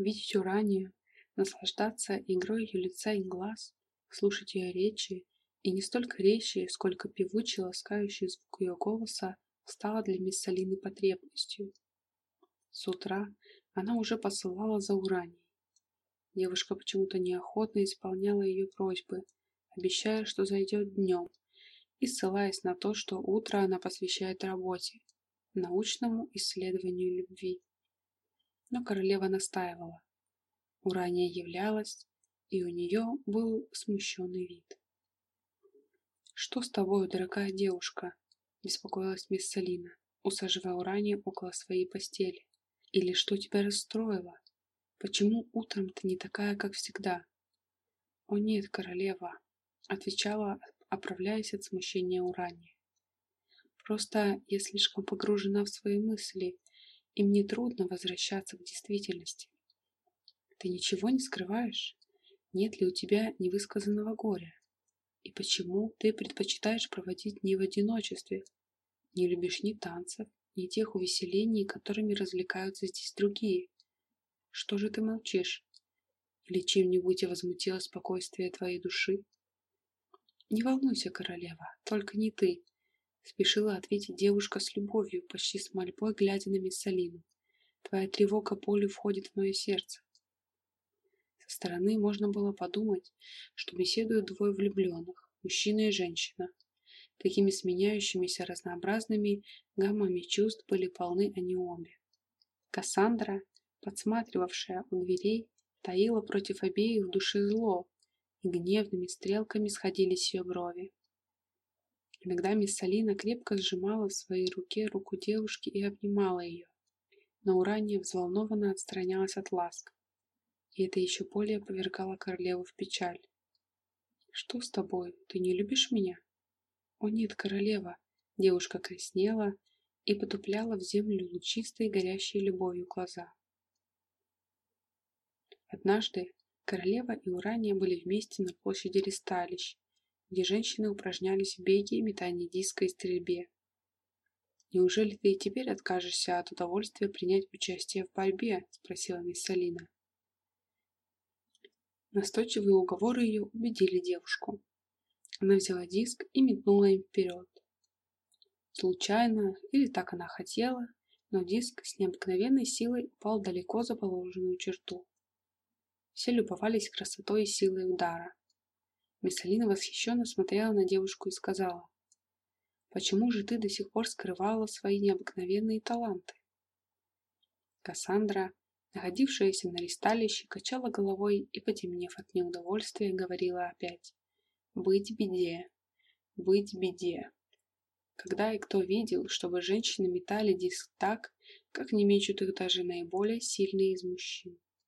видеть Уранию, наслаждаться игрой ее лица и глаз, слушать ее речи, и не столько речи, сколько певучий, ласкающий звук ее голоса стало для мисс Салины потребностью. С утра она уже посылала за Ураней. Девушка почему-то неохотно исполняла ее просьбы, обещая, что зайдет днем, и ссылаясь на то, что утро она посвящает работе, научному исследованию любви. Но королева настаивала. Урания являлась, и у нее был смущенный вид. «Что с тобой, дорогая девушка?» – беспокоилась мисс Салина, усаживая Уранию около своей постели. «Или что тебя расстроило? Почему утром ты не такая, как всегда?» «О нет, королева», – отвечала, оправляясь от смущения Урания. «Просто я слишком погружена в свои мысли, и мне трудно возвращаться к действительности. Ты ничего не скрываешь? Нет ли у тебя невысказанного горя? И почему ты предпочитаешь проводить дни в одиночестве? Не любишь ни танцев, ни тех увеселений, которыми развлекаются здесь другие. Что же ты молчишь? Или чем-нибудь возмутило спокойствие твоей души? Не волнуйся, королева, только не ты, спешила ответить девушка с любовью, почти с мольбой, глядя на мисс Салину. Твоя тревога полю входит в мое сердце. Со стороны можно было подумать, что беседуют двое влюбленных, мужчина и женщина. Такими сменяющимися разнообразными гаммами чувств были полны они обе. Кассандра, подсматривавшая у дверей, таила против обеих в душе зло, и гневными стрелками сходились ее брови. Иногда мисс Салина крепко сжимала в своей руке руку девушки и обнимала ее, но Урания взволнованно отстранялась от ласк, и это еще более повергало королеву в печаль. «Что с тобой? Ты не любишь меня?» «О нет, королева!» Девушка краснела и потупляла в землю лучистые, горящие любовью глаза. Однажды королева и Урания были вместе на площади Ристалищ, где женщины упражнялись в беге метании диска и стрельбе. «Неужели ты и теперь откажешься от удовольствия принять участие в борьбе?» – спросила мисс Салина. Настойчивые уговоры ее убедили девушку. Она взяла диск и метнула им вперед. Случайно, или так она хотела, но диск с необыкновенной силой упал далеко за положенную черту. Все любовались красотой и силой удара. Миссалина восхищенно смотрела на девушку и сказала, «Почему же ты до сих пор скрывала свои необыкновенные таланты?» Кассандра находившаяся на ристалище, качала головой и, потемнев от неудовольствия, говорила опять «Быть беде, быть беде». Когда и кто видел, чтобы женщины метали диск так, как не мечут их даже наиболее сильные из мужчин?